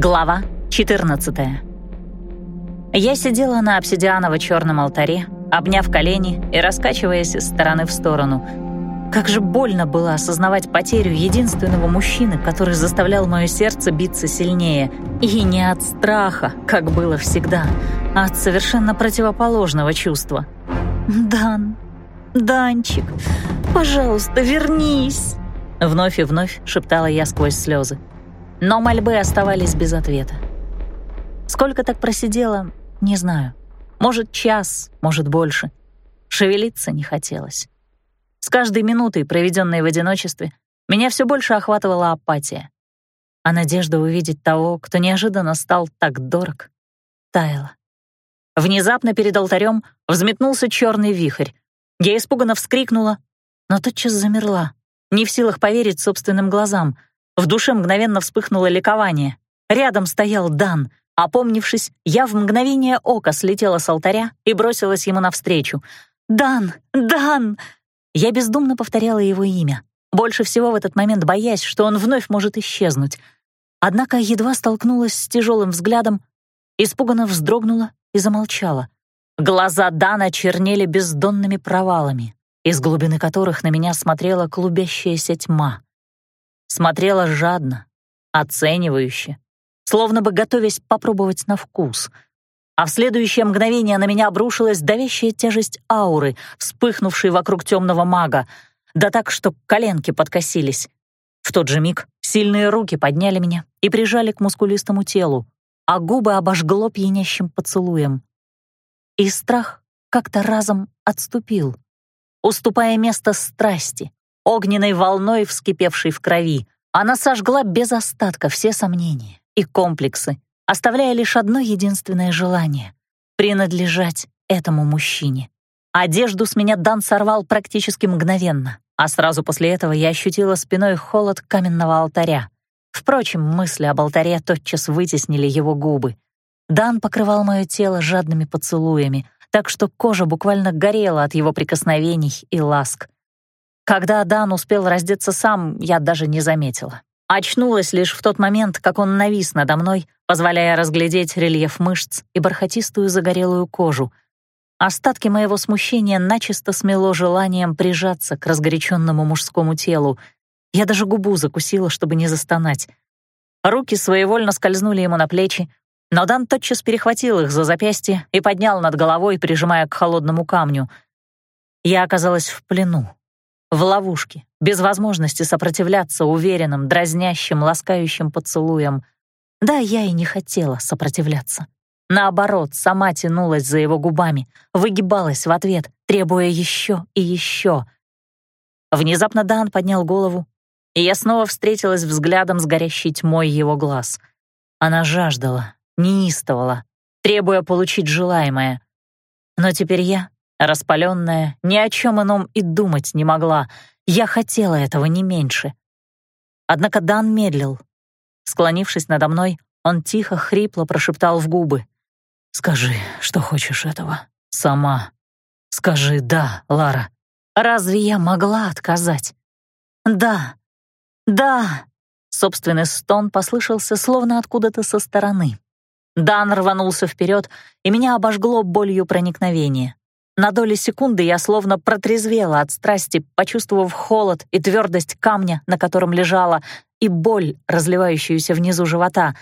Глава 14 Я сидела на обсидианово-черном алтаре, обняв колени и раскачиваясь из стороны в сторону. Как же больно было осознавать потерю единственного мужчины, который заставлял мое сердце биться сильнее. И не от страха, как было всегда, а от совершенно противоположного чувства. «Дан, Данчик, пожалуйста, вернись!» Вновь и вновь шептала я сквозь слезы. Но мольбы оставались без ответа. Сколько так просидела, не знаю. Может, час, может, больше. Шевелиться не хотелось. С каждой минутой, проведенной в одиночестве, меня все больше охватывала апатия. А надежда увидеть того, кто неожиданно стал так дорог, таяла. Внезапно перед алтарем взметнулся черный вихрь. Я испуганно вскрикнула, но тотчас замерла, не в силах поверить собственным глазам — в душе мгновенно вспыхнуло ликование. Рядом стоял Дан. Опомнившись, я в мгновение ока слетела с алтаря и бросилась ему навстречу. «Дан! Дан!» Я бездумно повторяла его имя, больше всего в этот момент боясь, что он вновь может исчезнуть. Однако едва столкнулась с тяжелым взглядом, испуганно вздрогнула и замолчала. Глаза Дана чернели бездонными провалами, из глубины которых на меня смотрела клубящаяся тьма смотрела жадно, оценивающе, словно бы готовясь попробовать на вкус. А в следующее мгновение на меня обрушилась давящая тяжесть ауры, вспыхнувшей вокруг темного мага, да так, что коленки подкосились. В тот же миг сильные руки подняли меня и прижали к мускулистому телу, а губы обожгло пьянящим поцелуем. И страх как-то разом отступил, уступая место страсти, огненной волной, вскипевшей в крови. Она сожгла без остатка все сомнения и комплексы, оставляя лишь одно единственное желание — принадлежать этому мужчине. Одежду с меня Дан сорвал практически мгновенно, а сразу после этого я ощутила спиной холод каменного алтаря. Впрочем, мысли об алтаре тотчас вытеснили его губы. Дан покрывал мое тело жадными поцелуями, так что кожа буквально горела от его прикосновений и ласк. Когда Дан успел раздеться сам, я даже не заметила. Очнулась лишь в тот момент, как он навис надо мной, позволяя разглядеть рельеф мышц и бархатистую загорелую кожу. Остатки моего смущения начисто смело желанием прижаться к разгоряченному мужскому телу. Я даже губу закусила, чтобы не застонать. Руки своевольно скользнули ему на плечи, но Дан тотчас перехватил их за запястье и поднял над головой, прижимая к холодному камню. Я оказалась в плену в ловушке, без возможности сопротивляться уверенным, дразнящим, ласкающим поцелуям. Да, я и не хотела сопротивляться. Наоборот, сама тянулась за его губами, выгибалась в ответ, требуя еще и еще. Внезапно Дан поднял голову, и я снова встретилась взглядом с горящей тьмой его глаз. Она жаждала, неистовала, требуя получить желаемое. Но теперь я Распаленная, ни о чем ином и думать не могла. Я хотела этого не меньше. Однако Дан медлил. Склонившись надо мной, он тихо, хрипло прошептал в губы. «Скажи, что хочешь этого. Сама. Скажи «да», Лара». Разве я могла отказать? «Да, да!» Собственный стон послышался словно откуда-то со стороны. Дан рванулся вперед, и меня обожгло болью проникновения. На доли секунды я словно протрезвела от страсти, почувствовав холод и твердость камня, на котором лежала, и боль, разливающуюся внизу живота.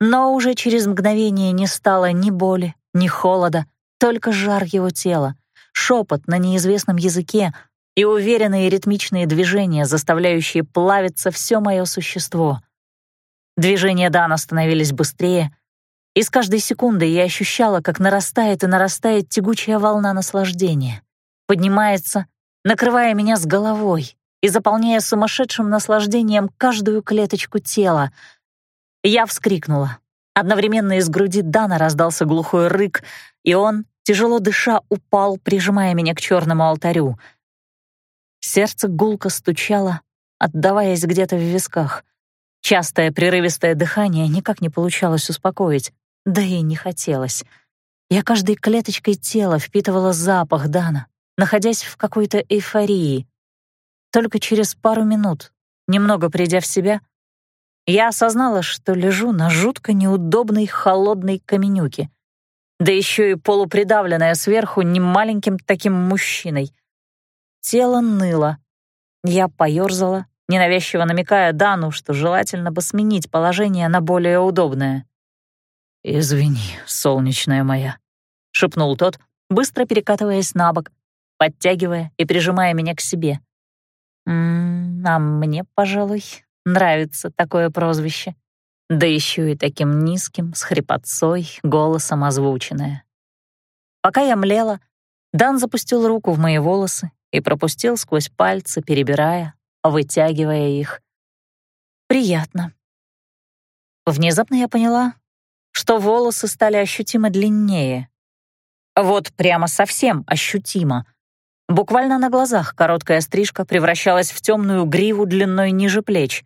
Но уже через мгновение не стало ни боли, ни холода, только жар его тела, шепот на неизвестном языке и уверенные ритмичные движения, заставляющие плавиться все мое существо. Движения Дана становились быстрее — и с каждой секундой я ощущала, как нарастает и нарастает тягучая волна наслаждения. Поднимается, накрывая меня с головой и заполняя сумасшедшим наслаждением каждую клеточку тела. Я вскрикнула. Одновременно из груди Дана раздался глухой рык, и он, тяжело дыша, упал, прижимая меня к черному алтарю. Сердце гулко стучало, отдаваясь где-то в висках. Частое прерывистое дыхание никак не получалось успокоить. Да и не хотелось. Я каждой клеточкой тела впитывала запах Дана, находясь в какой-то эйфории. Только через пару минут, немного придя в себя, я осознала, что лежу на жутко неудобной холодной каменюке, да еще и полупридавленная сверху немаленьким таким мужчиной. Тело ныло. Я поёрзала, ненавязчиво намекая Дану, что желательно бы сменить положение на более удобное. «Извини, солнечная моя», — шепнул тот, быстро перекатываясь на бок, подтягивая и прижимая меня к себе. «М а мне, пожалуй, нравится такое прозвище. Да еще и таким низким, с хрипотцой, голосом озвученное. Пока я млела, Дан запустил руку в мои волосы и пропустил сквозь пальцы, перебирая, вытягивая их. Приятно. Внезапно я поняла, что волосы стали ощутимо длиннее. Вот прямо совсем ощутимо. Буквально на глазах короткая стрижка превращалась в темную гриву длиной ниже плеч.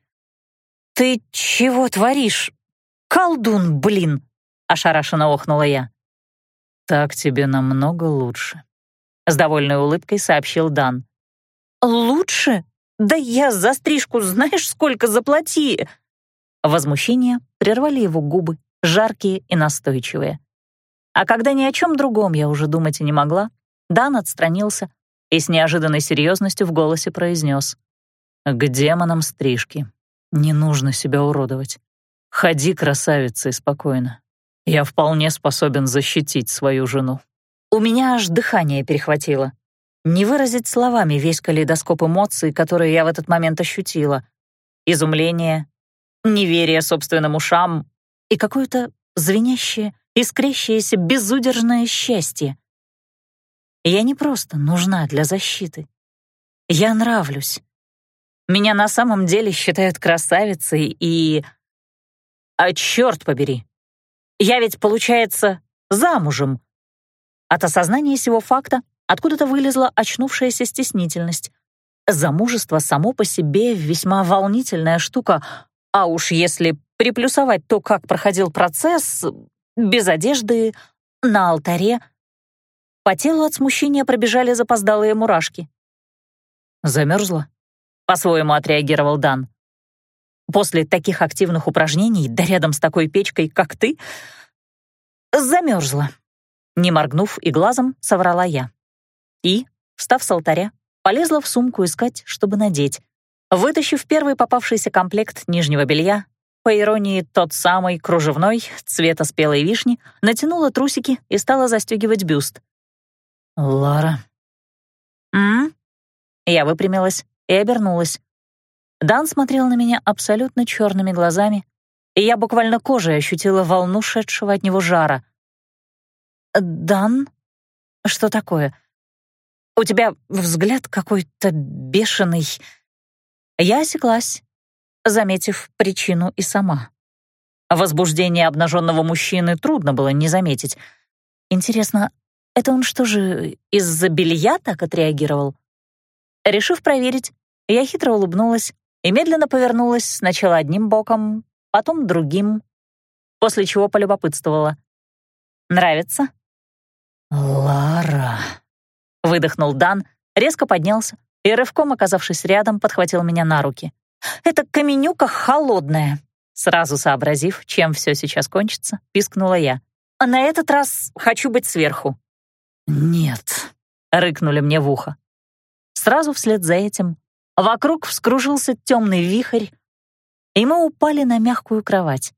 «Ты чего творишь? Колдун, блин!» — ошарашенно охнула я. «Так тебе намного лучше», — с довольной улыбкой сообщил Дан. «Лучше? Да я за стрижку знаешь, сколько заплати!» Возмущение прервали его губы, жаркие и настойчивые. А когда ни о чем другом я уже думать и не могла, Дан отстранился и с неожиданной серьезностью в голосе произнес. «К демонам стрижки. Не нужно себя уродовать. Ходи, красавица, и спокойно. Я вполне способен защитить свою жену». У меня аж дыхание перехватило. Не выразить словами весь калейдоскоп эмоций, которые я в этот момент ощутила. Изумление, неверие собственным ушам и какое-то звенящее, искрящееся безудержное счастье. Я не просто нужна для защиты. Я нравлюсь. Меня на самом деле считают красавицей и... А черт побери! Я ведь, получается, замужем. От осознания сего факта откуда-то вылезла очнувшаяся стеснительность. Замужество само по себе весьма волнительная штука, а уж если приплюсовать то, как проходил процесс, без одежды, на алтаре, по телу от смущения пробежали запоздалые мурашки. Замерзла? По-своему отреагировал Дан. После таких активных упражнений, да рядом с такой печкой, как ты, замерзла. Не моргнув и глазом, соврала я. И, встав с алтаря, полезла в сумку искать, чтобы надеть. Вытащив первый попавшийся комплект нижнего белья, по иронии, тот самый кружевной, цвета спелой вишни, натянула трусики и стала застегивать бюст. «Лара». «М?», Я выпрямилась и обернулась. Дан смотрел на меня абсолютно черными глазами, и я буквально кожей ощутила волну шедшего от него жара. «Дан? Что такое? У тебя взгляд какой-то бешеный». Я осеклась, заметив причину и сама. Возбуждение обнаженного мужчины трудно было не заметить. Интересно, это он что же, из-за белья так отреагировал? Решив проверить, я хитро улыбнулась и медленно повернулась сначала одним боком, потом другим, после чего полюбопытствовала. «Нравится?» «Лара», — выдохнул Дан, резко поднялся и, рывком оказавшись рядом, подхватил меня на руки. «Это каменюка холодная», — сразу сообразив, чем все сейчас кончится, пискнула я. «А на этот раз хочу быть сверху». «Нет», — рыкнули мне в ухо. Сразу вслед за этим вокруг вскружился темный вихрь, и мы упали на мягкую кровать.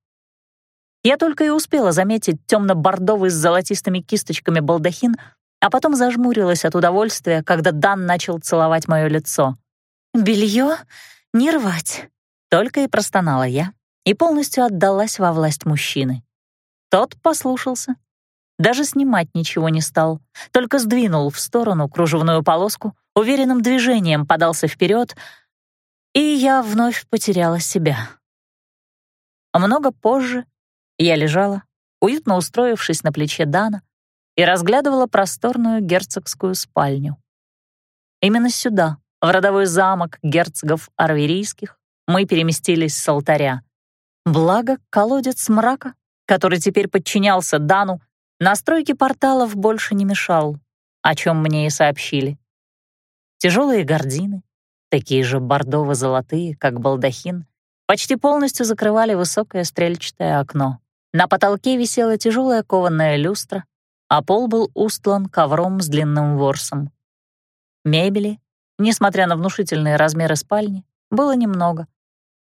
Я только и успела заметить темно-бордовый с золотистыми кисточками балдахин, а потом зажмурилась от удовольствия, когда Дан начал целовать мое лицо. «Белье не рвать», — только и простонала я и полностью отдалась во власть мужчины. Тот послушался даже снимать ничего не стал, только сдвинул в сторону кружевную полоску, уверенным движением подался вперед, и я вновь потеряла себя. Много позже я лежала, уютно устроившись на плече Дана, и разглядывала просторную герцогскую спальню. Именно сюда, в родовой замок герцогов арверийских, мы переместились с алтаря. Благо, колодец мрака, который теперь подчинялся Дану, Настройки порталов больше не мешал, о чем мне и сообщили. Тяжелые гардины, такие же бордово-золотые, как балдахин, почти полностью закрывали высокое стрельчатое окно. На потолке висела тяжелая кованая люстра, а пол был устлан ковром с длинным ворсом. Мебели, несмотря на внушительные размеры спальни, было немного.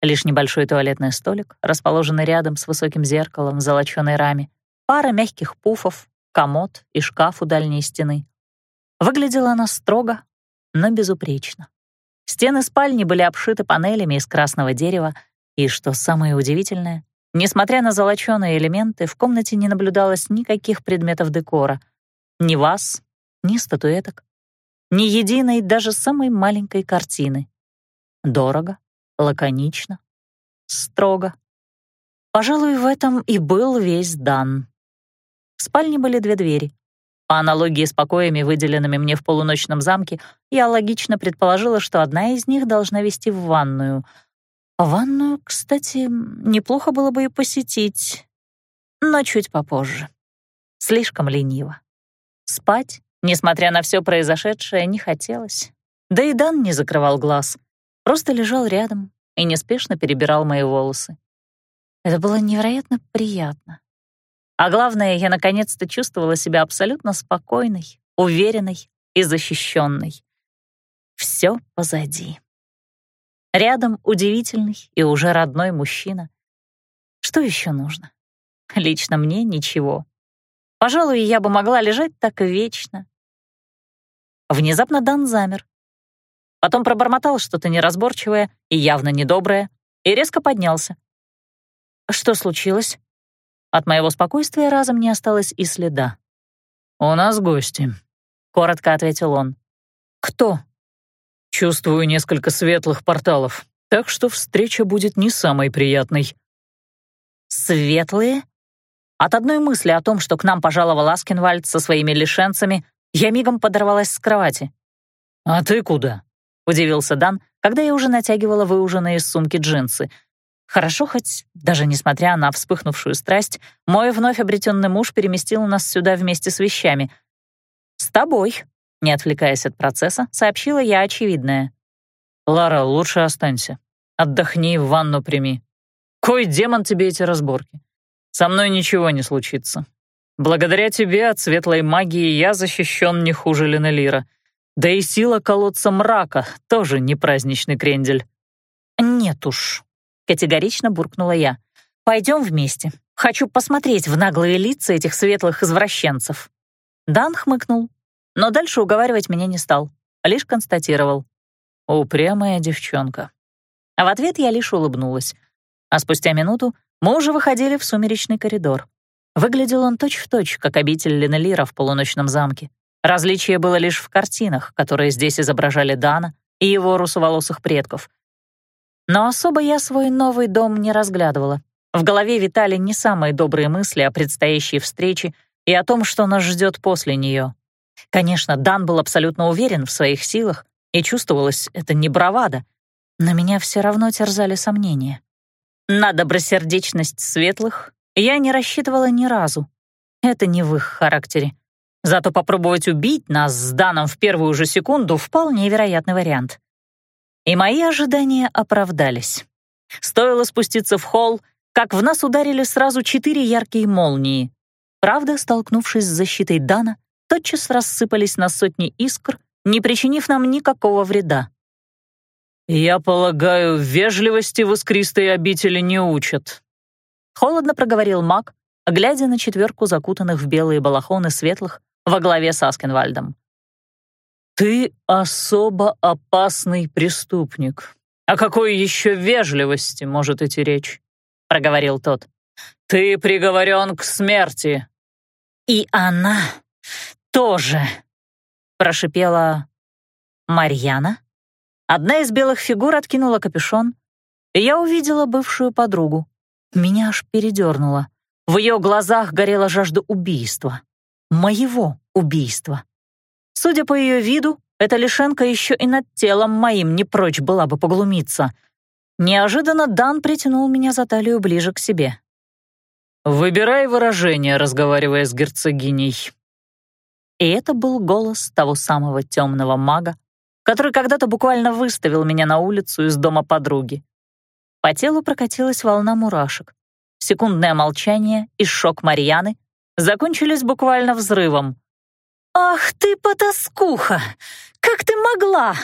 Лишь небольшой туалетный столик, расположенный рядом с высоким зеркалом в золочёной раме, пара мягких пуфов, комод и шкаф у дальней стены. Выглядела она строго, но безупречно. Стены спальни были обшиты панелями из красного дерева, и, что самое удивительное, Несмотря на золочёные элементы, в комнате не наблюдалось никаких предметов декора. Ни ваз, ни статуэток, ни единой даже самой маленькой картины. Дорого, лаконично, строго. Пожалуй, в этом и был весь дан. В спальне были две двери. По аналогии с покоями, выделенными мне в полуночном замке, я логично предположила, что одна из них должна вести в ванную — Ванную, кстати, неплохо было бы и посетить, но чуть попозже. Слишком лениво. Спать, несмотря на все произошедшее, не хотелось. Да и Дан не закрывал глаз, просто лежал рядом и неспешно перебирал мои волосы. Это было невероятно приятно. А главное, я наконец-то чувствовала себя абсолютно спокойной, уверенной и защищенной. Все позади. Рядом удивительный и уже родной мужчина. Что еще нужно? Лично мне ничего. Пожалуй, я бы могла лежать так вечно. Внезапно Дан замер. Потом пробормотал что-то неразборчивое и явно недоброе и резко поднялся. Что случилось? От моего спокойствия разом не осталось и следа. «У нас гости», — коротко ответил он. «Кто?» Чувствую несколько светлых порталов, так что встреча будет не самой приятной». «Светлые?» От одной мысли о том, что к нам пожаловал Аскинвальд со своими лишенцами, я мигом подорвалась с кровати. «А ты куда?» — удивился Дан, когда я уже натягивала выуженные из сумки джинсы. Хорошо хоть, даже несмотря на вспыхнувшую страсть, мой вновь обретенный муж переместил нас сюда вместе с вещами. «С тобой», не отвлекаясь от процесса, сообщила я очевидное. «Лара, лучше останься. Отдохни, в ванну прими. Кой демон тебе эти разборки? Со мной ничего не случится. Благодаря тебе от светлой магии я защищен не хуже Ленелира. Да и сила колодца мрака тоже не праздничный крендель». «Нет уж», — категорично буркнула я. «Пойдем вместе. Хочу посмотреть в наглые лица этих светлых извращенцев». Дан хмыкнул, но дальше уговаривать меня не стал, лишь констатировал. «Упрямая девчонка». А в ответ я лишь улыбнулась. А спустя минуту мы уже выходили в сумеречный коридор. Выглядел он точь-в-точь, точь, как обитель Ленелира в полуночном замке. Различие было лишь в картинах, которые здесь изображали Дана и его русоволосых предков. Но особо я свой новый дом не разглядывала. В голове витали не самые добрые мысли о предстоящей встрече и о том, что нас ждет после нее. Конечно, Дан был абсолютно уверен в своих силах, и чувствовалось это не бравада, но меня все равно терзали сомнения. На добросердечность светлых я не рассчитывала ни разу. Это не в их характере. Зато попробовать убить нас с Даном в первую же секунду — вполне вероятный вариант. И мои ожидания оправдались. Стоило спуститься в холл, как в нас ударили сразу четыре яркие молнии. Правда, столкнувшись с защитой Дана, тотчас рассыпались на сотни искр, не причинив нам никакого вреда. «Я полагаю, вежливости в искристой обители не учат», — холодно проговорил маг, глядя на четверку закутанных в белые балахоны светлых во главе с Аскенвальдом. «Ты особо опасный преступник. О какой еще вежливости может идти речь?» — проговорил тот. «Ты приговорен к смерти». «И она тоже!» — прошипела Марьяна. Одна из белых фигур откинула капюшон, и я увидела бывшую подругу. Меня аж передернуло. В ее глазах горела жажда убийства. Моего убийства. Судя по ее виду, эта лишенка еще и над телом моим не прочь была бы поглумиться. Неожиданно Дан притянул меня за талию ближе к себе. «Выбирай выражение, разговаривая с герцогиней», и это был голос того самого темного мага, который когда-то буквально выставил меня на улицу из дома подруги. По телу прокатилась волна мурашек. Секундное молчание и шок Марьяны закончились буквально взрывом. «Ах ты, потаскуха! Как ты могла?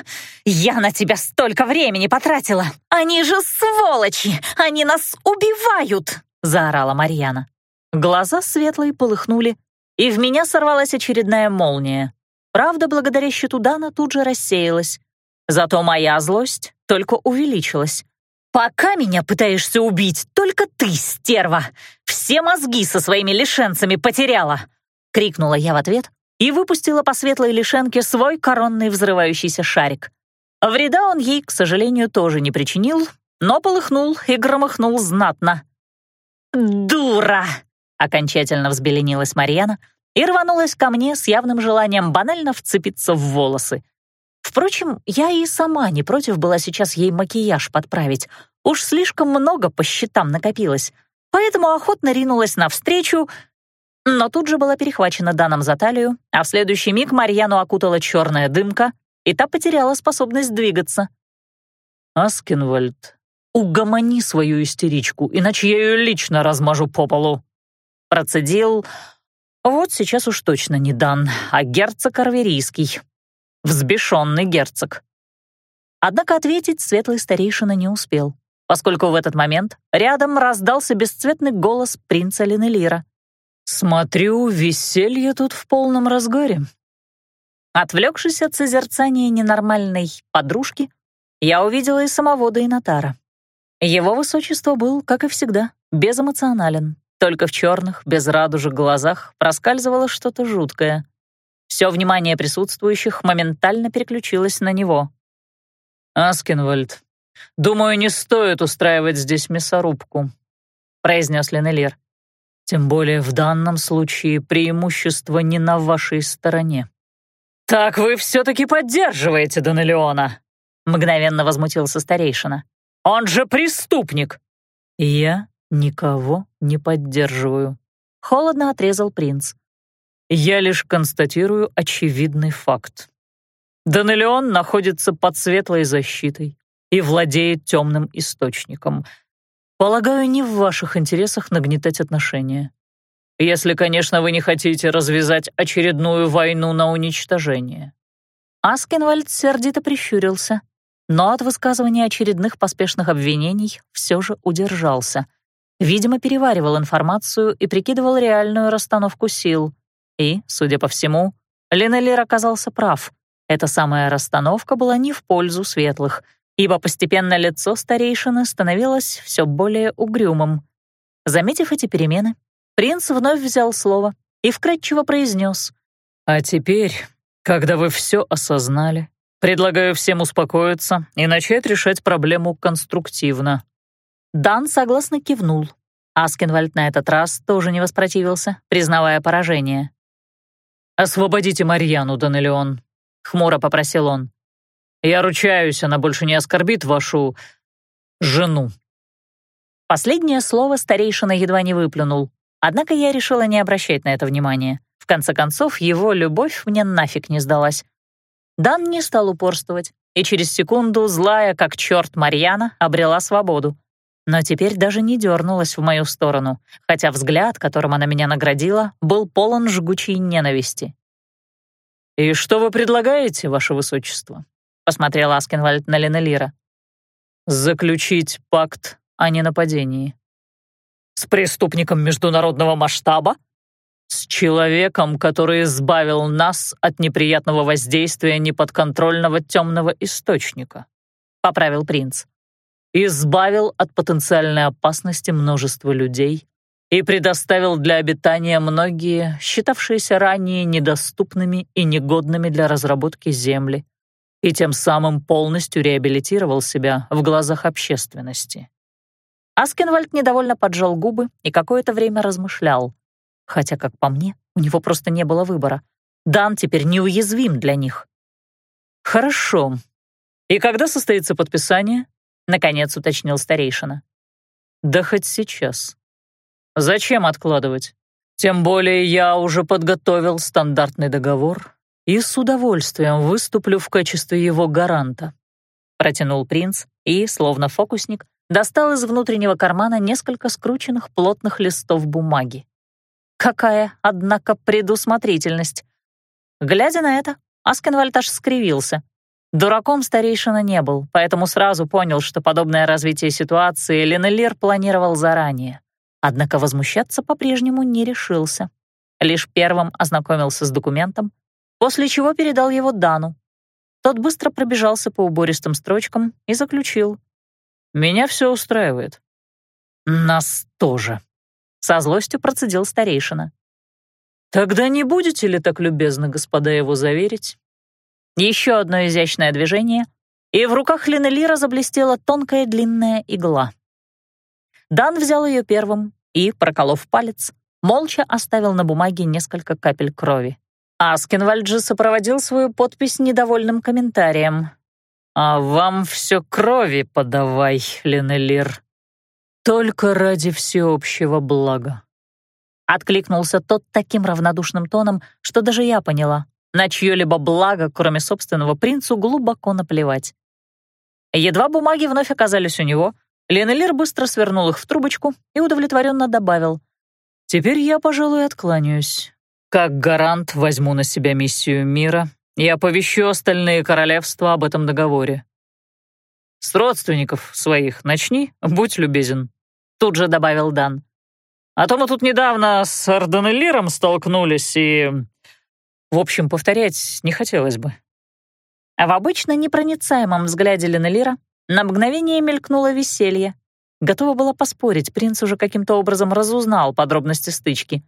Я на тебя столько времени потратила! Они же сволочи! Они нас убивают!» — заорала Марьяна. Глаза светлые полыхнули, и в меня сорвалась очередная молния. Правда, благодаря щиту Дана тут же рассеялась. Зато моя злость только увеличилась. «Пока меня пытаешься убить, только ты, стерва! Все мозги со своими лишенцами потеряла!» — крикнула я в ответ и выпустила по светлой лишенке свой коронный взрывающийся шарик. Вреда он ей, к сожалению, тоже не причинил, но полыхнул и громыхнул знатно. «Дура!» — окончательно взбеленилась Марьяна и рванулась ко мне с явным желанием банально вцепиться в волосы. Впрочем, я и сама не против была сейчас ей макияж подправить. Уж слишком много по счетам накопилось. Поэтому охотно ринулась навстречу, но тут же была перехвачена Даном за талию, а в следующий миг Марьяну окутала черная дымка, и та потеряла способность двигаться. «Аскинвальд, угомони свою истеричку, иначе я ее лично размажу по полу», процедил... Вот сейчас уж точно не Дан, а герцог Арверийский. Взбешенный герцог. Однако ответить светлый старейшина не успел, поскольку в этот момент рядом раздался бесцветный голос принца Линелира. «Смотрю, веселье тут в полном разгаре». Отвлекшись от созерцания ненормальной подружки, я увидела и самого Дейнатара. Его высочество был, как и всегда, безэмоционален, только в черных, без радужек глазах проскальзывало что-то жуткое. Все внимание присутствующих моментально переключилось на него. «Аскинвальд, думаю, не стоит устраивать здесь мясорубку», — произнес Ленелир. Тем более в данном случае преимущество не на вашей стороне. «Так вы все-таки поддерживаете Данелеона!» — мгновенно возмутился старейшина. «Он же преступник!» «Я никого не поддерживаю», — холодно отрезал принц. «Я лишь констатирую очевидный факт. Данелеон находится под светлой защитой и владеет темным источником — Полагаю, не в ваших интересах нагнетать отношения. Если, конечно, вы не хотите развязать очередную войну на уничтожение». Аскенвальд сердито прищурился, но от высказывания очередных поспешных обвинений все же удержался. Видимо, переваривал информацию и прикидывал реальную расстановку сил. И, судя по всему, Ленеллер оказался прав. Эта самая расстановка была не в пользу светлых — ибо постепенно лицо старейшины становилось все более угрюмым. Заметив эти перемены, принц вновь взял слово и вкратчиво произнес. «А теперь, когда вы все осознали, предлагаю всем успокоиться и начать решать проблему конструктивно». Дан согласно кивнул. Аскенвальд на этот раз тоже не воспротивился, признавая поражение. «Освободите Марьяну, Данелион», — хмуро попросил он. Я ручаюсь, она больше не оскорбит вашу... жену». Последнее слово старейшина едва не выплюнул, однако я решила не обращать на это внимания. В конце концов, его любовь мне нафиг не сдалась. Дан не стал упорствовать, и через секунду, злая как черт Марьяна, обрела свободу. Но теперь даже не дернулась в мою сторону, хотя взгляд, которым она меня наградила, был полон жгучей ненависти. «И что вы предлагаете, ваше высочество?» посмотрел Аскинвальд на Ленелира. «Заключить пакт о ненападении». «С преступником международного масштаба?» «С человеком, который избавил нас от неприятного воздействия неподконтрольного темного источника», — поправил принц. «Избавил от потенциальной опасности множество людей и предоставил для обитания многие, считавшиеся ранее недоступными и негодными для разработки земли, и тем самым полностью реабилитировал себя в глазах общественности. Аскенвальд недовольно поджал губы и какое-то время размышлял. Хотя, как по мне, у него просто не было выбора. Дан теперь неуязвим для них. «Хорошо. И когда состоится подписание?» — наконец уточнил старейшина. «Да хоть сейчас. Зачем откладывать? Тем более я уже подготовил стандартный договор, и с удовольствием выступлю в качестве его гаранта», — протянул принц и, словно фокусник, достал из внутреннего кармана несколько скрученных плотных листов бумаги. Какая, однако, предусмотрительность! Глядя на это, Аскенвальд аж скривился. Дураком старейшина не был, поэтому сразу понял, что подобное развитие ситуации Ленелир планировал заранее. Однако возмущаться по-прежнему не решился. Лишь первым ознакомился с документом, после чего передал его Дану. Тот быстро пробежался по убористым строчкам и заключил. «Меня все устраивает». «Нас тоже», — со злостью процедил старейшина. «Тогда не будете ли так любезны, господа, его заверить?» Еще одно изящное движение, и в руках Линелира заблестела тонкая длинная игла. Дан взял ее первым и, проколов палец, молча оставил на бумаге несколько капель крови. Аскинвальд же сопроводил свою подпись недовольным комментарием. «А вам все крови подавай, Ленелир. Только ради всеобщего блага». Откликнулся тот таким равнодушным тоном, что даже я поняла. На чье-либо благо, кроме собственного, принцу глубоко наплевать. Едва бумаги вновь оказались у него, Ленелир быстро свернул их в трубочку и удовлетворенно добавил. «Теперь я, пожалуй, откланяюсь. Как гарант возьму на себя миссию мира и оповещу остальные королевства об этом договоре. С родственников своих начни, будь любезен», — тут же добавил Дан. «А то мы тут недавно с Арденелиром столкнулись и в общем, повторять не хотелось бы. А в обычно непроницаемом взгляде Ленелира на мгновение мелькнуло веселье. Готова была поспорить, принц уже каким-то образом разузнал подробности стычки.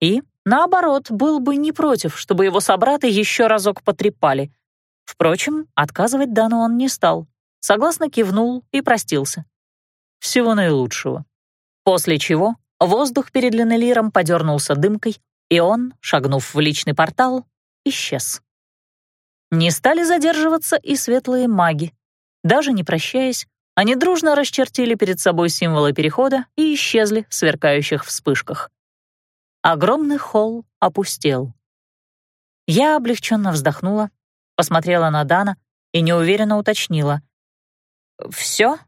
И, наоборот, был бы не против, чтобы его собраты еще разок потрепали. Впрочем, отказывать Дану он не стал. Согласно кивнул и простился. Всего наилучшего. После чего воздух перед Ленелиром подернулся дымкой, и он, шагнув в личный портал, исчез. Не стали задерживаться и светлые маги. Даже не прощаясь, они дружно расчертили перед собой символы перехода и исчезли в сверкающих вспышках. Огромный холл опустел. Я облегченно вздохнула, посмотрела на Дана и неуверенно уточнила. «Все?»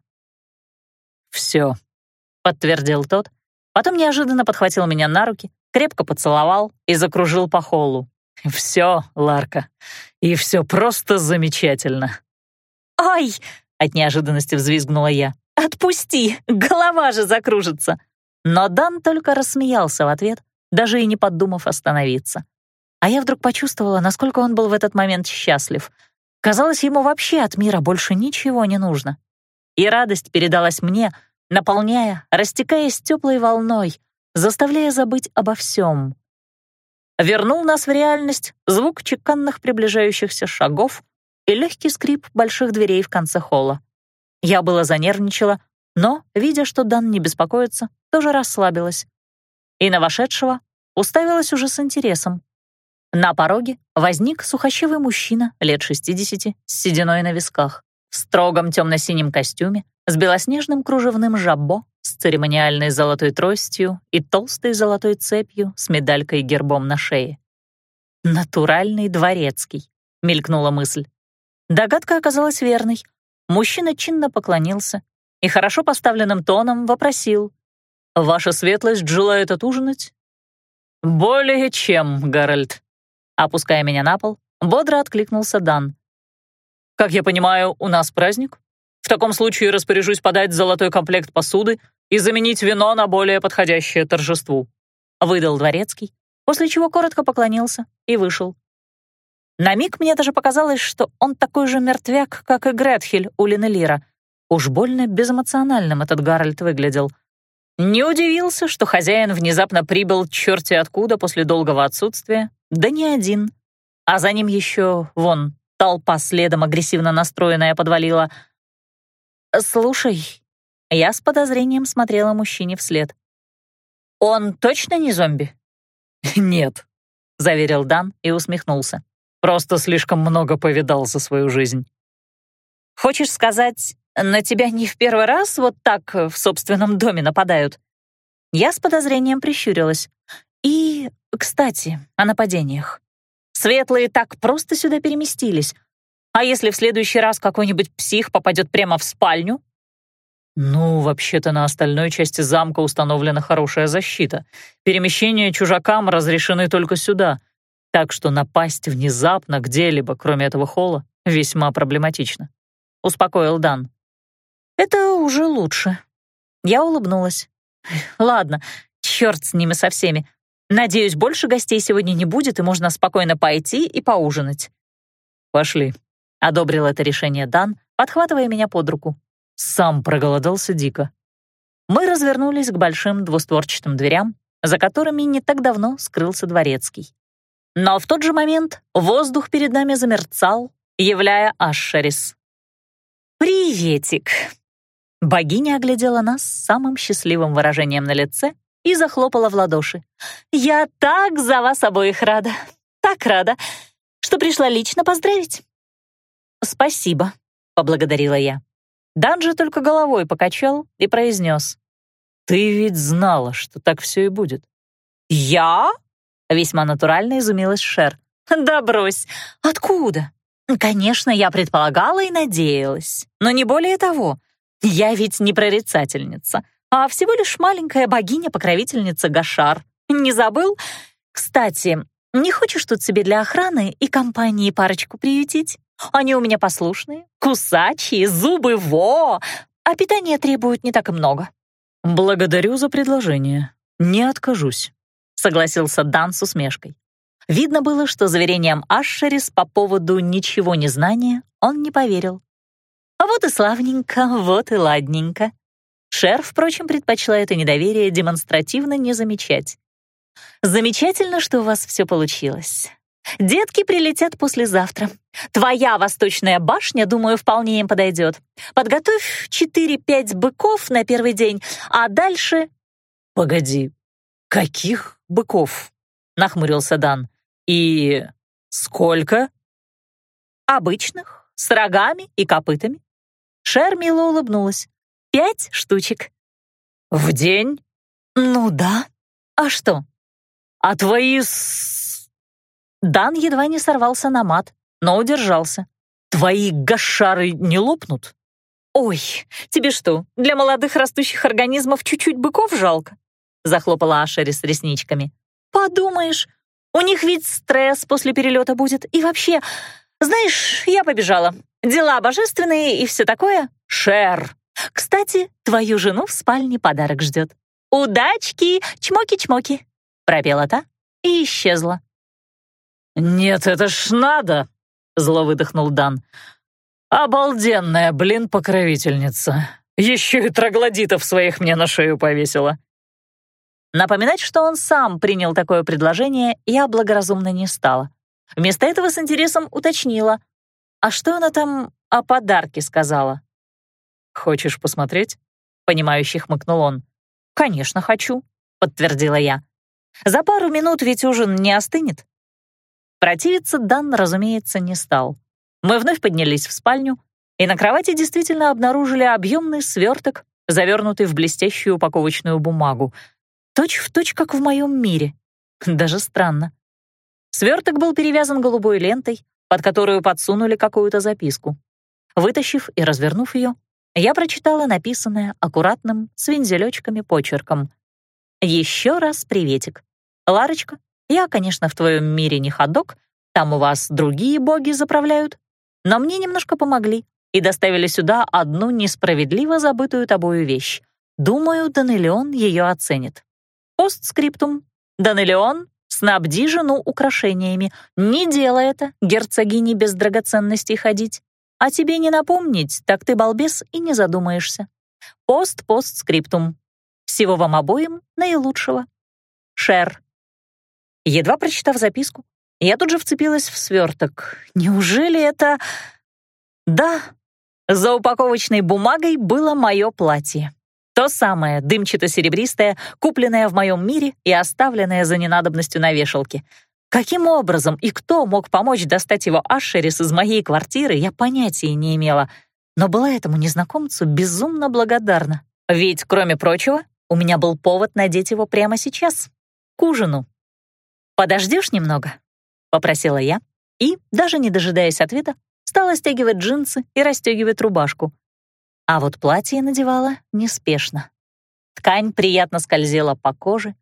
«Все», — подтвердил тот, потом неожиданно подхватил меня на руки крепко поцеловал и закружил по холлу. «Все, Ларка, и все просто замечательно». «Ай!» — от неожиданности взвизгнула я. «Отпусти! Голова же закружится!» Но Дан только рассмеялся в ответ, даже и не подумав остановиться. А я вдруг почувствовала, насколько он был в этот момент счастлив. Казалось, ему вообще от мира больше ничего не нужно. И радость передалась мне, наполняя, растекаясь теплой волной, заставляя забыть обо всем. Вернул нас в реальность звук чеканных приближающихся шагов и легкий скрип больших дверей в конце холла. Я было занервничала, но, видя, что Дан не беспокоится, тоже расслабилась. И на вошедшего уставилась уже с интересом. На пороге возник сухощавый мужчина лет 60 с сединой на висках, в строгом темно-синем костюме, с белоснежным кружевным жабо с церемониальной золотой тростью и толстой золотой цепью с медалькой-гербом на шее. «Натуральный дворецкий», — мелькнула мысль. Догадка оказалась верной. Мужчина чинно поклонился и хорошо поставленным тоном вопросил. «Ваша светлость желает отужинать?» «Более чем, Гарольд», — опуская меня на пол, бодро откликнулся Дан. «Как я понимаю, у нас праздник? В таком случае распоряжусь подать золотой комплект посуды и заменить вино на более подходящее торжеству», — выдал дворецкий, после чего коротко поклонился и вышел. На миг мне даже показалось, что он такой же мертвяк, как и Гретхель у Линелира. Уж больно безэмоциональным этот Гарольд выглядел. Не удивился, что хозяин внезапно прибыл черти откуда после долгого отсутствия, да не один. А за ним еще, вон, толпа следом агрессивно настроенная подвалила. «Слушай, я с подозрением смотрела мужчине вслед. «Он точно не зомби?» «Нет», — заверил Дан и усмехнулся. «Просто слишком много повидал за свою жизнь». «Хочешь сказать, на тебя не в первый раз вот так в собственном доме нападают?» Я с подозрением прищурилась. «И, кстати, о нападениях. Светлые так просто сюда переместились. А если в следующий раз какой-нибудь псих попадет прямо в спальню, «Ну, вообще-то на остальной части замка установлена хорошая защита. Перемещения чужакам разрешены только сюда, так что напасть внезапно где-либо, кроме этого холла, весьма проблематично», — успокоил Дан. «Это уже лучше». Я улыбнулась. «Ладно, черт с ними со всеми. Надеюсь, больше гостей сегодня не будет, и можно спокойно пойти и поужинать». «Пошли», — одобрил это решение Дан, подхватывая меня под руку. Сам проголодался дико. Мы развернулись к большим двустворчатым дверям, за которыми не так давно скрылся дворецкий. Но в тот же момент воздух перед нами замерцал, являя Ашшерис. «Приветик!» Богиня оглядела нас с самым счастливым выражением на лице и захлопала в ладоши. «Я так за вас обоих рада, так рада, что пришла лично поздравить». «Спасибо», — поблагодарила я. Данджи только головой покачал и произнес. «Ты ведь знала, что так все и будет». «Я?» — весьма натурально изумилась Шер. «Да брось! Откуда?» «Конечно, я предполагала и надеялась, но не более того. Я ведь не прорицательница, а всего лишь маленькая богиня-покровительница Гашар. Не забыл? Кстати, не хочешь тут себе для охраны и компании парочку приютить?» Они у меня послушные, кусачие, зубы во, а питания требуют не так и много». «Благодарю за предложение. Не откажусь», — согласился Дан с усмешкой. Видно было, что заверением Ашерис по поводу ничего не знания он не поверил. А вот и славненько, вот и ладненько. Шер, впрочем, предпочла это недоверие демонстративно не замечать. «Замечательно, что у вас все получилось. Детки прилетят послезавтра. Твоя восточная башня, думаю, вполне им подойдет. Подготовь 4-5 быков на первый день, а дальше...» «Погоди, каких быков?» — нахмурился Дан. «И сколько?» «Обычных, с рогами и копытами». Шер мило улыбнулась. «Пять штучек». «В день?» «Ну да. А что?» «А твои Дан едва не сорвался на мат, но удержался. «Твои гашары не лопнут?» «Ой, тебе что, для молодых растущих организмов чуть-чуть быков жалко?» Захлопала Ашери с ресничками. «Подумаешь, у них ведь стресс после перелета будет. И вообще, знаешь, я побежала. Дела божественные и все такое. Шер. Кстати, твою жену в спальне подарок ждет. Удачки, чмоки-чмоки!» Пропела та и исчезла. «Нет, это ж надо!» — зло выдохнул Дан. «Обалденная, блин, покровительница. Еще и троглодитов своих мне на шею повесила». Напоминать, что он сам принял такое предложение, я благоразумно не стала. Вместо этого с интересом уточнила. А что она там о подарке сказала? «Хочешь посмотреть?» — понимающе хмыкнул он. «Конечно, хочу», — подтвердила я. «За пару минут ведь ужин не остынет». Противиться Дан, разумеется, не стал. Мы вновь поднялись в спальню, и на кровати действительно обнаружили объемный сверток, завернутый в блестящую упаковочную бумагу. Точь в точь, как в моем мире. Даже странно. Сверток был перевязан голубой лентой, под которую подсунули какую-то записку. Вытащив и развернув ее, я прочитала написанное аккуратным с вензелечками почерком. «Еще раз приветик. Ларочка, я, конечно, в твоем мире не ходок, там у вас другие боги заправляют, но мне немножко помогли и доставили сюда одну несправедливо забытую тобою вещь. Думаю, Данелион ее оценит. Постскриптум. Данелион, снабди жену украшениями. Не делай это, герцогини без драгоценностей ходить. А тебе не напомнить, так ты балбес и не задумаешься. Пост-постскриптум. Всего вам обоим наилучшего. Шер. Едва прочитав записку, я тут же вцепилась в сверток. Неужели это... Да, за упаковочной бумагой было мое платье. То самое, дымчато-серебристое, купленное в моем мире и оставленное за ненадобностью на вешалке. Каким образом и кто мог помочь достать его Ашерис из моей квартиры, я понятия не имела, но была этому незнакомцу безумно благодарна. Ведь, кроме прочего, у меня был повод надеть его прямо сейчас, к ужину. «Подождешь немного?» — попросила я и, даже не дожидаясь ответа, стала стягивать джинсы и расстегивать рубашку. А вот платье надевала неспешно. Ткань приятно скользила по коже,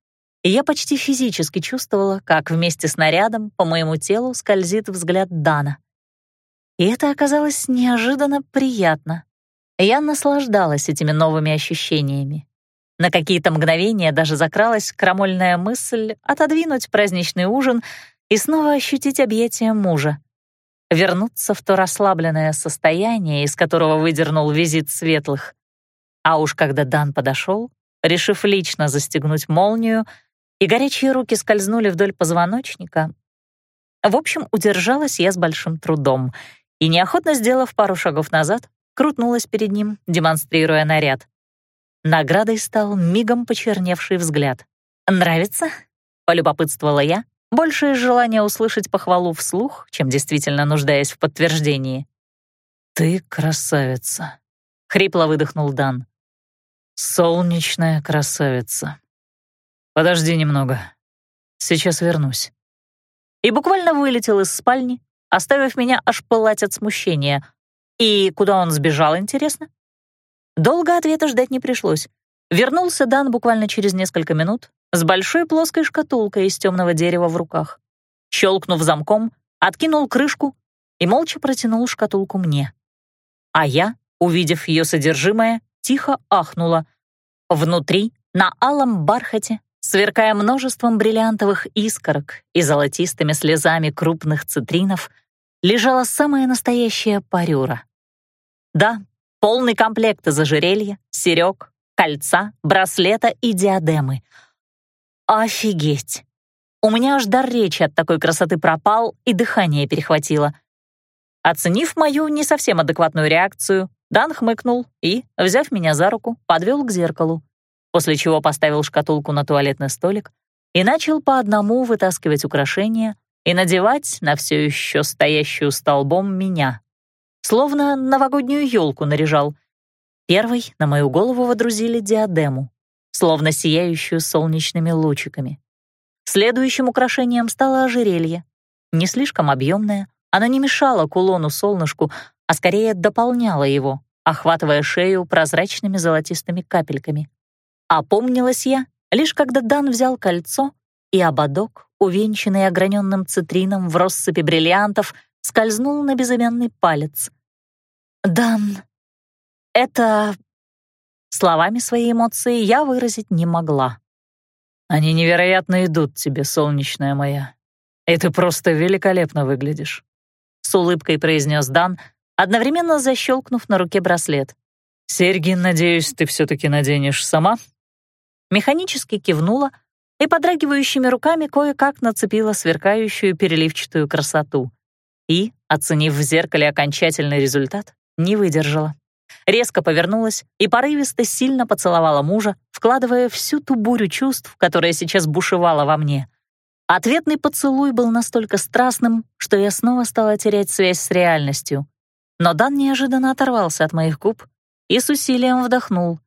и я почти физически чувствовала, как вместе с нарядом по моему телу скользит взгляд Дана. И это оказалось неожиданно приятно. Я наслаждалась этими новыми ощущениями. На какие-то мгновения даже закралась крамольная мысль отодвинуть праздничный ужин и снова ощутить объятия мужа. Вернуться в то расслабленное состояние, из которого выдернул визит светлых. А уж когда Дан подошел, решив лично застегнуть молнию, и горячие руки скользнули вдоль позвоночника, в общем, удержалась я с большим трудом и, неохотно сделав пару шагов назад, крутнулась перед ним, демонстрируя наряд. Наградой стал мигом почерневший взгляд. «Нравится?» — полюбопытствовала я, больше из желания услышать похвалу вслух, чем действительно нуждаясь в подтверждении. «Ты красавица», — хрипло выдохнул Дан. «Солнечная красавица. Подожди немного. Сейчас вернусь». И буквально вылетел из спальни, оставив меня аж пылать от смущения. И куда он сбежал, интересно? Долго ответа ждать не пришлось. Вернулся Дан буквально через несколько минут с большой плоской шкатулкой из темного дерева в руках. Щелкнув замком, откинул крышку и молча протянул шкатулку мне. А я, увидев ее содержимое, тихо ахнула. Внутри, на алом бархате, сверкая множеством бриллиантовых искорок и золотистыми слезами крупных цитринов, лежала самая настоящая парюра. Да, Полный комплект из ожерелья, серёг, кольца, браслета и диадемы. Офигеть! У меня аж дар речи от такой красоты пропал и дыхание перехватило. Оценив мою не совсем адекватную реакцию, Дан хмыкнул и, взяв меня за руку, подвел к зеркалу, после чего поставил шкатулку на туалетный столик и начал по одному вытаскивать украшения и надевать на все еще стоящую столбом меня словно новогоднюю елку наряжал. Первой на мою голову водрузили диадему, словно сияющую солнечными лучиками. Следующим украшением стало ожерелье. Не слишком объемное, оно не мешало кулону-солнышку, а скорее дополняло его, охватывая шею прозрачными золотистыми капельками. Опомнилась я, лишь когда Дан взял кольцо, и ободок, увенчанный ограненным цитрином в россыпи бриллиантов, скользнул на безымянный палец. «Дан, это...» Словами свои эмоции я выразить не могла. «Они невероятно идут тебе, солнечная моя. И ты просто великолепно выглядишь», — с улыбкой произнес Дан, одновременно защелкнув на руке браслет. «Серьги, надеюсь, ты все-таки наденешь сама?» Механически кивнула и подрагивающими руками кое-как нацепила сверкающую переливчатую красоту и, оценив в зеркале окончательный результат, не выдержала. Резко повернулась и порывисто сильно поцеловала мужа, вкладывая всю ту бурю чувств, которая сейчас бушевала во мне. Ответный поцелуй был настолько страстным, что я снова стала терять связь с реальностью. Но Дан неожиданно оторвался от моих губ и с усилием вдохнул.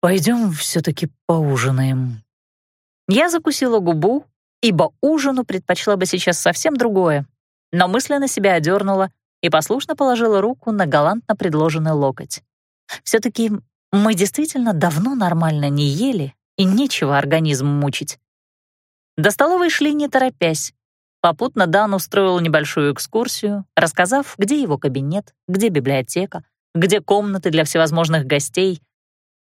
«Пойдем все-таки поужинаем». Я закусила губу, ибо ужину предпочла бы сейчас совсем другое, но мысленно себя одернула и послушно положила руку на галантно предложенный локоть. Все-таки мы действительно давно нормально не ели, и нечего организм мучить. До столовой шли не торопясь. Попутно Дан устроил небольшую экскурсию, рассказав, где его кабинет, где библиотека, где комнаты для всевозможных гостей.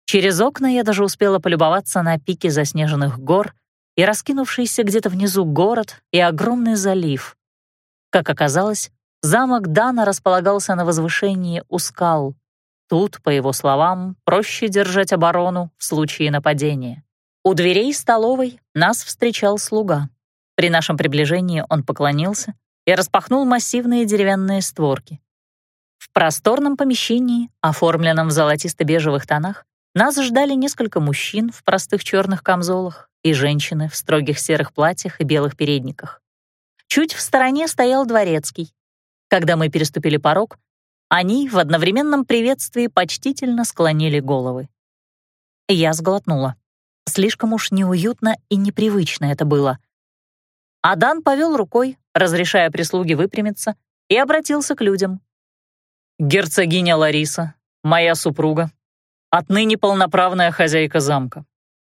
Через окна я даже успела полюбоваться на пике заснеженных гор и раскинувшийся где-то внизу город и огромный залив. Как оказалось, замок Дана располагался на возвышении у скал. Тут, по его словам, проще держать оборону в случае нападения. У дверей столовой нас встречал слуга. При нашем приближении он поклонился и распахнул массивные деревянные створки. В просторном помещении, оформленном в золотисто-бежевых тонах, нас ждали несколько мужчин в простых черных камзолах и женщины в строгих серых платьях и белых передниках. Чуть в стороне стоял дворецкий. Когда мы переступили порог, они в одновременном приветствии почтительно склонили головы. Я сглотнула. Слишком уж неуютно и непривычно это было. Адан повел рукой, разрешая прислуге выпрямиться, и обратился к людям. «Герцогиня Лариса, моя супруга, отныне полноправная хозяйка замка.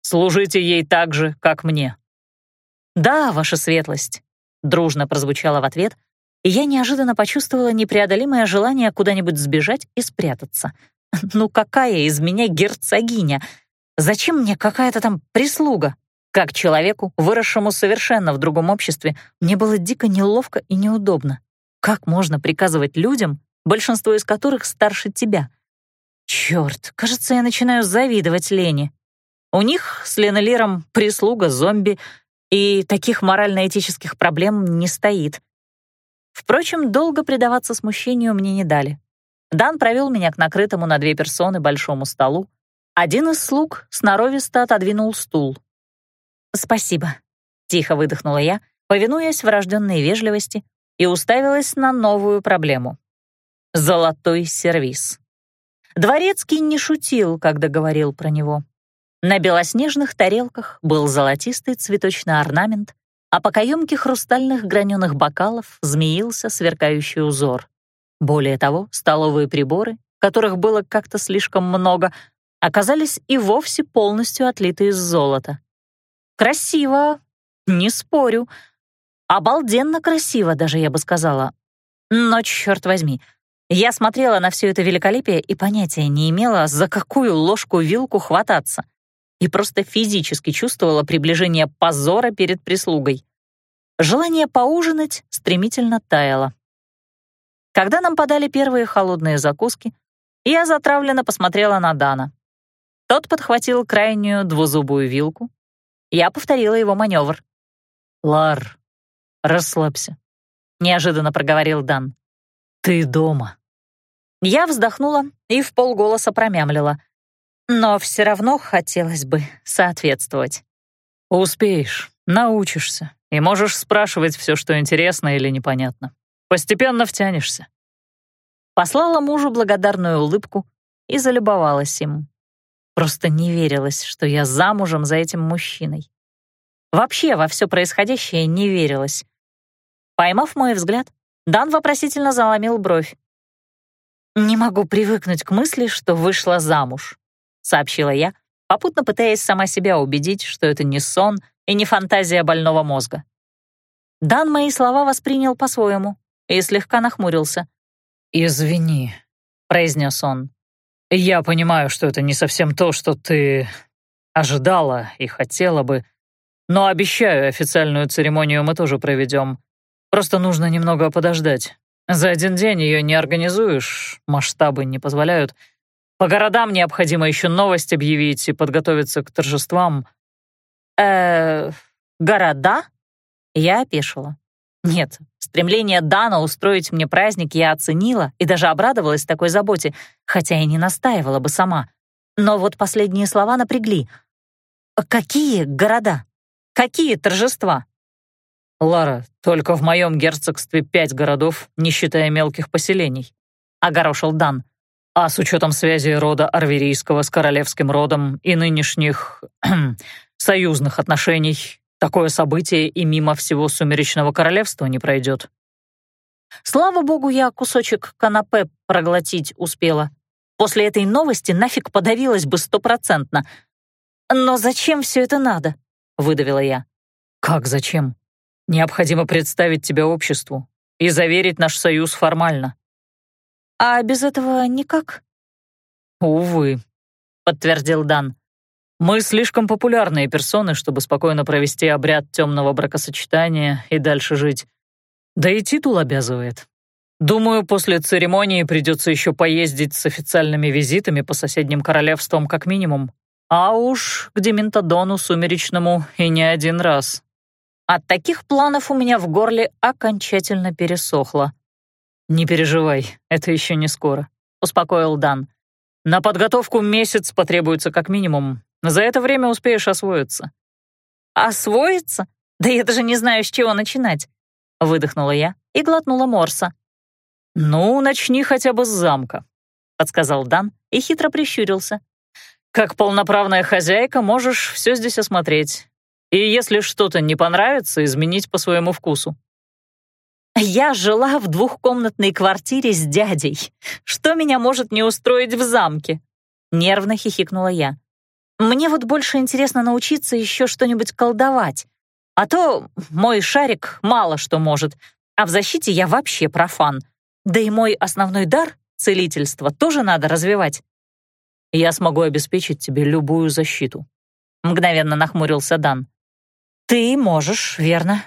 Служите ей так же, как мне». «Да, ваша светлость», — дружно прозвучало в ответ, и я неожиданно почувствовала непреодолимое желание куда-нибудь сбежать и спрятаться. «Ну какая из меня герцогиня? Зачем мне какая-то там прислуга?» Как человеку, выросшему совершенно в другом обществе, мне было дико неловко и неудобно. Как можно приказывать людям, большинство из которых старше тебя? Черт, кажется, я начинаю завидовать Лене. У них с Ленелиром прислуга зомби, и таких морально-этических проблем не стоит. Впрочем, долго предаваться смущению мне не дали. Дан провел меня к накрытому на две персоны большому столу. Один из слуг сноровисто отодвинул стул. «Спасибо», — тихо выдохнула я, повинуясь врожденной вежливости, и уставилась на новую проблему. Золотой сервиз. Дворецкий не шутил, когда говорил про него. На белоснежных тарелках был золотистый цветочный орнамент, а по каемке хрустальных граненых бокалов змеился сверкающий узор. Более того, столовые приборы, которых было как-то слишком много, оказались и вовсе полностью отлиты из золота. Красиво, не спорю. Обалденно красиво, даже я бы сказала. Но, черт возьми, я смотрела на все это великолепие и понятия не имела, за какую ложку-вилку хвататься и просто физически чувствовала приближение позора перед прислугой. Желание поужинать стремительно таяло. Когда нам подали первые холодные закуски, я затравленно посмотрела на Дана. Тот подхватил крайнюю двузубую вилку. Я повторила его маневр. «Лар, расслабься», — неожиданно проговорил Дан. «Ты дома». Я вздохнула и в полголоса промямлила. Но все равно хотелось бы соответствовать. Успеешь, научишься, и можешь спрашивать все, что интересно или непонятно. Постепенно втянешься. Послала мужу благодарную улыбку и залюбовалась им. Просто не верилось, что я замужем за этим мужчиной. Вообще во все происходящее не верилось. Поймав мой взгляд, Дан вопросительно заломил бровь. «Не могу привыкнуть к мысли, что вышла замуж», сообщила я, попутно пытаясь сама себя убедить, что это не сон и не фантазия больного мозга. Дан мои слова воспринял по-своему и слегка нахмурился. «Извини», — произнес он. «Я понимаю, что это не совсем то, что ты ожидала и хотела бы, но обещаю, официальную церемонию мы тоже проведем. Просто нужно немного подождать. За один день ее не организуешь, масштабы не позволяют, по городам необходимо еще новость объявить и подготовиться к торжествам. э города?» Я опешила. Нет, стремление Дана устроить мне праздник я оценила и даже обрадовалась такой заботе, хотя и не настаивала бы сама. Но вот последние слова напрягли. «Какие города? Какие торжества?» «Лара, только в моем герцогстве пять городов, не считая мелких поселений», — огорошил Дан. А с учетом связи рода Арверийского с королевским родом и нынешних союзных отношений, такое событие и мимо всего Сумеречного Королевства не пройдет. Слава богу, я кусочек канапе проглотить успела. После этой новости нафиг подавилась бы стопроцентно. «Но зачем все это надо?» — выдавила я. «Как зачем? Необходимо представить тебя обществу и заверить наш союз формально. А без этого никак?» «Увы», — подтвердил Дан. «Мы слишком популярные персоны, чтобы спокойно провести обряд темного бракосочетания и дальше жить. Да и титул обязывает. Думаю, после церемонии придется еще поездить с официальными визитами по соседним королевствам как минимум. А уж к Дементадону Сумеречному и не один раз». От таких планов у меня в горле окончательно пересохло. «Не переживай, это еще не скоро», — успокоил Дан. «На подготовку месяц потребуется как минимум. За это время успеешь освоиться». «Освоиться? Да я даже не знаю, с чего начинать», — выдохнула я и глотнула морса. «Ну, начни хотя бы с замка», — подсказал Дан и хитро прищурился. «Как полноправная хозяйка можешь все здесь осмотреть. И если что-то не понравится, изменить по своему вкусу». Я жила в двухкомнатной квартире с дядей. Что меня может не устроить в замке? Нервно хихикнула я. Мне вот больше интересно научиться еще что-нибудь колдовать. А то мой шарик мало что может, а в защите я вообще профан. Да и мой основной дар — целительство — тоже надо развивать. Я смогу обеспечить тебе любую защиту. Мгновенно нахмурился Дан. Ты можешь, верно.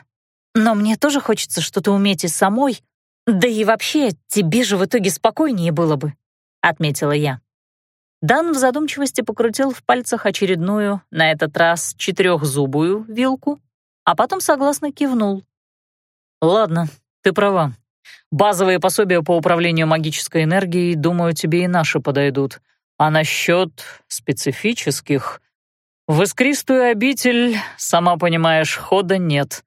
Но мне тоже хочется что-то уметь и самой. Да и вообще, тебе же в итоге спокойнее было бы, отметила я. Дан в задумчивости покрутил в пальцах очередную, на этот раз четырехзубую вилку, а потом согласно кивнул. «Ладно, ты права. Базовые пособия по управлению магической энергией, думаю, тебе и наши подойдут. А насчет специфических... В искристую обитель, сама понимаешь, хода нет.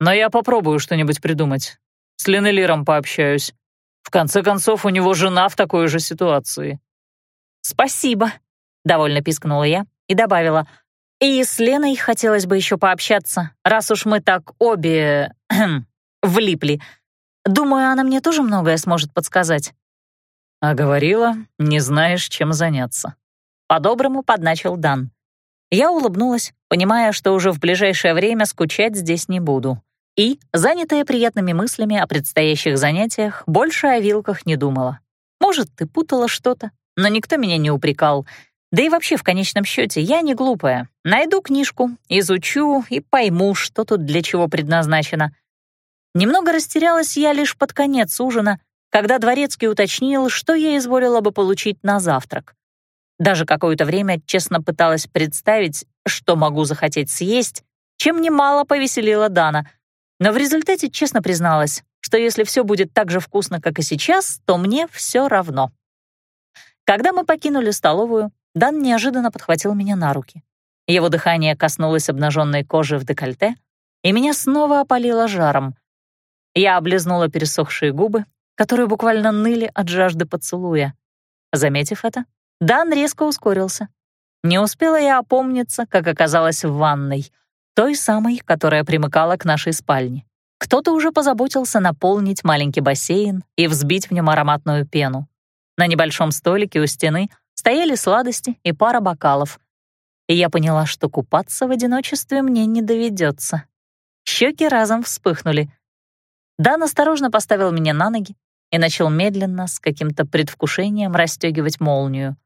Но я попробую что-нибудь придумать. С Ленелиром пообщаюсь. В конце концов, у него жена в такой же ситуации. «Спасибо», — довольно пискнула я и добавила. «И с Леной хотелось бы еще пообщаться, раз уж мы так обе влипли. Думаю, она мне тоже многое сможет подсказать». «А говорила, не знаешь, чем заняться». По-доброму подначил Дан. Я улыбнулась, понимая, что уже в ближайшее время скучать здесь не буду. И, занятая приятными мыслями о предстоящих занятиях, больше о вилках не думала. Может, ты путала что-то, но никто меня не упрекал. Да и вообще, в конечном счете, я не глупая. Найду книжку, изучу и пойму, что тут для чего предназначено. Немного растерялась я лишь под конец ужина, когда Дворецкий уточнил, что я изволила бы получить на завтрак. Даже какое-то время честно пыталась представить, что могу захотеть съесть, чем немало повеселила Дана. Но в результате честно призналась, что если все будет так же вкусно, как и сейчас, то мне все равно. Когда мы покинули столовую, Дан неожиданно подхватил меня на руки. Его дыхание коснулось обнаженной кожи в декольте, и меня снова опалило жаром. Я облизнула пересохшие губы, которые буквально ныли от жажды поцелуя. Заметив это, Дан резко ускорился. Не успела я опомниться, как оказалась в ванной, той самой, которая примыкала к нашей спальне. Кто-то уже позаботился наполнить маленький бассейн и взбить в нем ароматную пену. На небольшом столике у стены стояли сладости и пара бокалов. И я поняла, что купаться в одиночестве мне не доведется. Щеки разом вспыхнули. Дан осторожно поставил меня на ноги и начал медленно, с каким-то предвкушением, расстегивать молнию.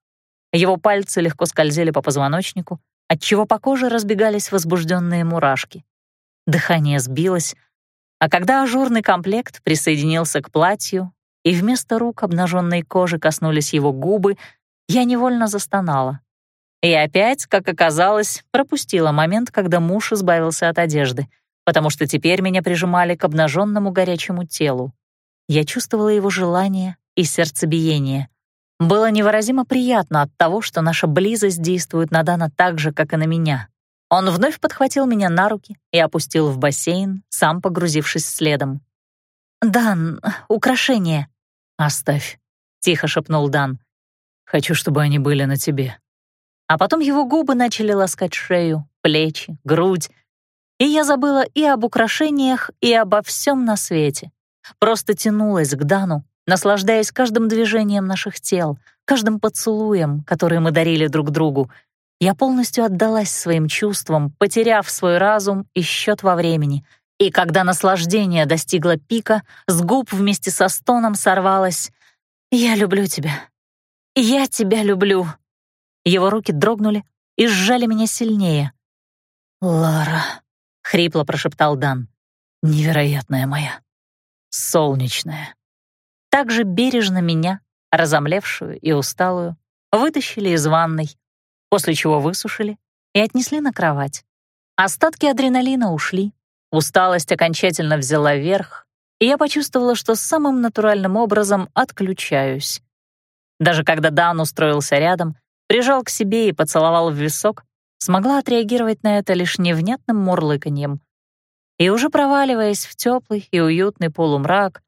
Его пальцы легко скользили по позвоночнику, отчего по коже разбегались возбужденные мурашки. Дыхание сбилось, а когда ажурный комплект присоединился к платью, и вместо рук обнаженной кожи коснулись его губы, я невольно застонала. И опять, как оказалось, пропустила момент, когда муж избавился от одежды, потому что теперь меня прижимали к обнаженному горячему телу. Я чувствовала его желание и сердцебиение. Было невыразимо приятно от того, что наша близость действует на Дана так же, как и на меня. Он вновь подхватил меня на руки и опустил в бассейн, сам погрузившись следом. «Дан, украшение», «Оставь», — тихо шепнул Дан. «Хочу, чтобы они были на тебе». А потом его губы начали ласкать шею, плечи, грудь. И я забыла и об украшениях, и обо всем на свете. Просто тянулась к Дану, наслаждаясь каждым движением наших тел, каждым поцелуем, который мы дарили друг другу. Я полностью отдалась своим чувствам, потеряв свой разум и счет во времени — и когда наслаждение достигло пика, с губ вместе со стоном сорвалось «Я люблю тебя. Я тебя люблю». Его руки дрогнули и сжали меня сильнее. «Лара», — хрипло прошептал Дан, — «невероятная моя, солнечная». Так же бережно меня, разомлевшую и усталую, вытащили из ванной, после чего высушили и отнесли на кровать. Остатки адреналина ушли, Усталость окончательно взяла верх, и я почувствовала, что самым натуральным образом отключаюсь. Даже когда Дан устроился рядом, прижал к себе и поцеловал в висок, смогла отреагировать на это лишь невнятным мурлыканьем. И уже проваливаясь в теплый и уютный полумрак,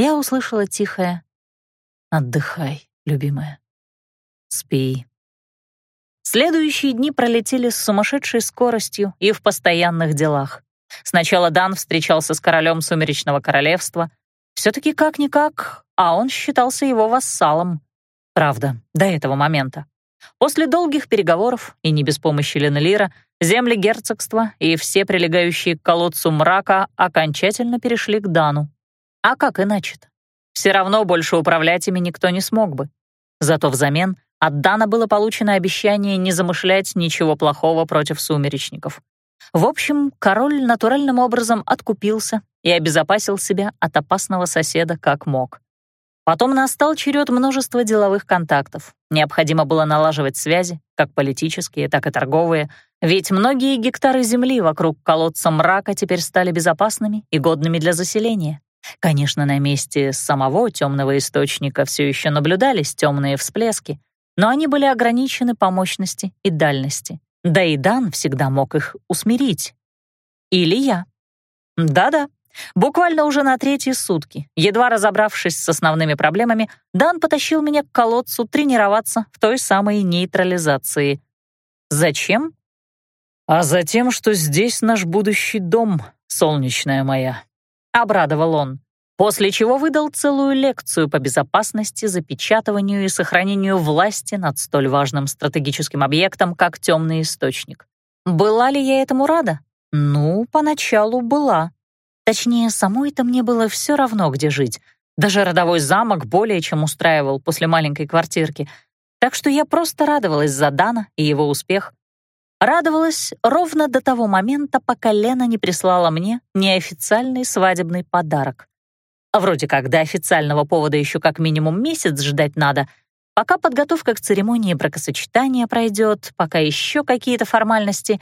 я услышала тихое «Отдыхай, любимая. Спи». Следующие дни пролетели с сумасшедшей скоростью и в постоянных делах. Сначала Дан встречался с королем Сумеречного Королевства. Все-таки как-никак, а он считался его вассалом. Правда, до этого момента. После долгих переговоров, и не без помощи Ленелира, земли герцогства и все прилегающие к колодцу мрака окончательно перешли к Дану. А как иначе-то? Все равно больше управлять ими никто не смог бы. Зато взамен от Дана было получено обещание не замышлять ничего плохого против сумеречников. В общем, король натуральным образом откупился и обезопасил себя от опасного соседа как мог. Потом настал черед множества деловых контактов. Необходимо было налаживать связи, как политические, так и торговые, ведь многие гектары земли вокруг колодца мрака теперь стали безопасными и годными для заселения. Конечно, на месте самого темного источника все еще наблюдались темные всплески, но они были ограничены по мощности и дальности. Да и Дан всегда мог их усмирить. Или я. Да-да, Буквально уже на третьи сутки, едва разобравшись с основными проблемами, Дан потащил меня к колодцу тренироваться в той самой нейтрализации. Зачем? А затем, что здесь наш будущий дом, солнечная моя. Обрадовал он, после чего выдал целую лекцию по безопасности, запечатыванию и сохранению власти над столь важным стратегическим объектом, как темный источник. Была ли я этому рада? Ну, поначалу была. Точнее, самой-то мне было все равно, где жить. Даже родовой замок более чем устраивал после маленькой квартирки. Так что я просто радовалась за Дана и его успех. Радовалась ровно до того момента, пока Лена не прислала мне неофициальный свадебный подарок. А вроде как до официального повода еще как минимум месяц ждать надо, пока подготовка к церемонии бракосочетания пройдет, пока еще какие-то формальности.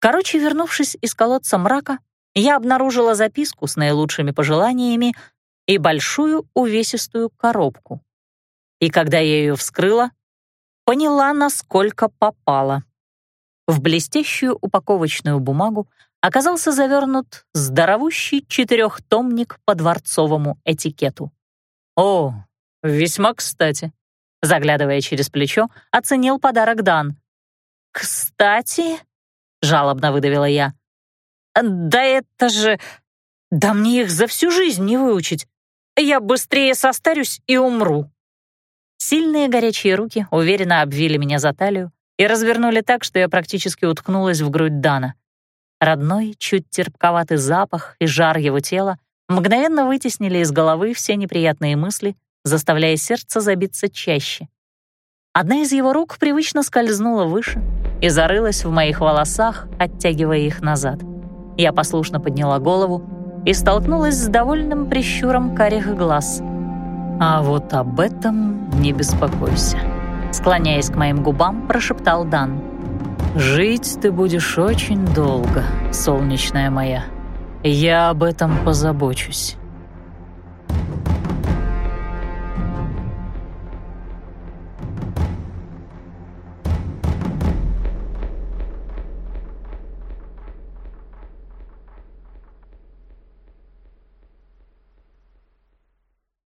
Короче, вернувшись из колодца мрака, я обнаружила записку с наилучшими пожеланиями и большую увесистую коробку. И когда я ее вскрыла, поняла, насколько попала. В блестящую упаковочную бумагу оказался завернут здоровущий четырехтомник по дворцовому этикету. «О, весьма кстати», — заглядывая через плечо, оценил подарок Дан. «Кстати?» — жалобно выдавила я. «Да это же... Да мне их за всю жизнь не выучить. Я быстрее состарюсь и умру». Сильные горячие руки уверенно обвили меня за талию и развернули так, что я практически уткнулась в грудь Дана. Родной, чуть терпковатый запах и жар его тела мгновенно вытеснили из головы все неприятные мысли, заставляя сердце забиться чаще. Одна из его рук привычно скользнула выше и зарылась в моих волосах, оттягивая их назад. Я послушно подняла голову и столкнулась с довольным прищуром карих глаз. «А вот об этом не беспокойся», — Склоняясь к моим губам, прошептал Дан. «Жить ты будешь очень долго, солнечная моя. Я об этом позабочусь».